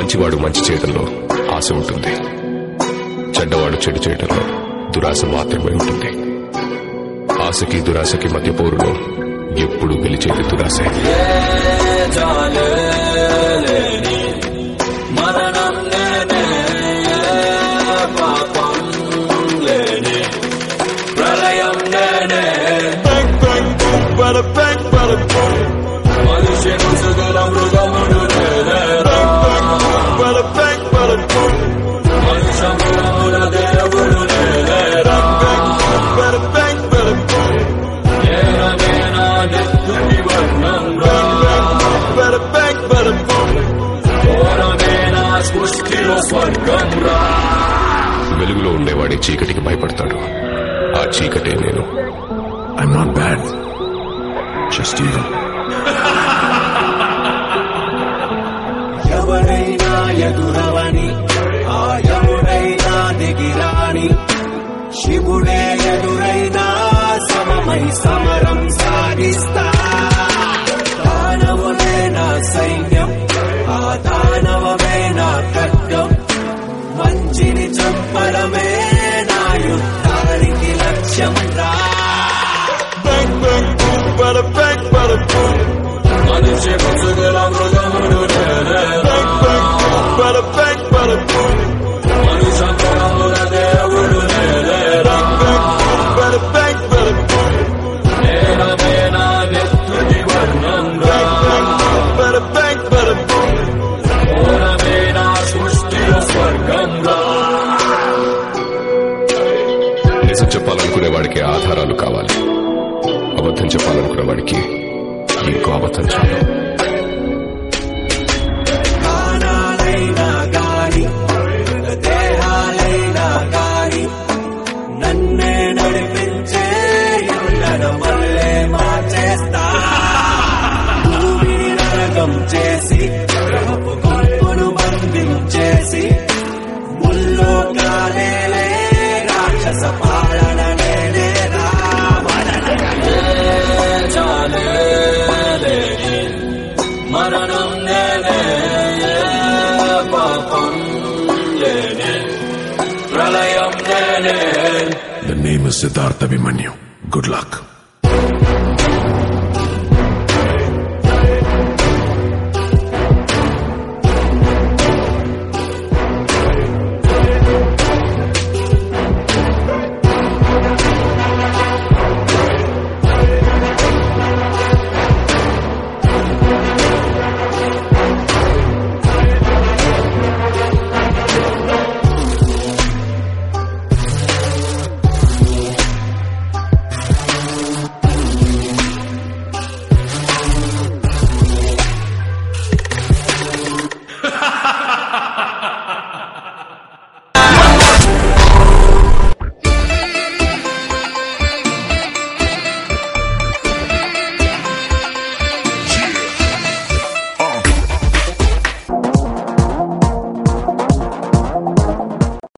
మంచివాడు మంచి చేయడంలో ఆశ ఉంటుంది. చెడ్డవాడు చెడు చేయడంలో దురాశ మాత్రమే ఉంటుంది. ఆశకి దురాశకి మధ్య పోరులో ఎప్పుడు గెలిచేది దురాశే. మరణం ఘోరమేనా సృష్టిలో స్వర్గం రా వెలుగులో ఉండేవాడే చీకటికి భయపడతాడు ఆ చీకటే నేను I'm not bad. Just evil. ఎవరైనా ఎదురవని ఆ ఎవరైనా దిగిరాని శివుడే ఎదురైనా సమమై సమరం సాగిస్తా మంచిని చంపడమే నా యుద్ధానికి లక్ష్యం రా ఆధారాలు కావాలి. అబద్ధం చెప్పాలనుకున్న వాడికి ఇంకో అబద్ధం చాలు చేస్తా గాని is Siddhartha Abhimanyu. Good luck.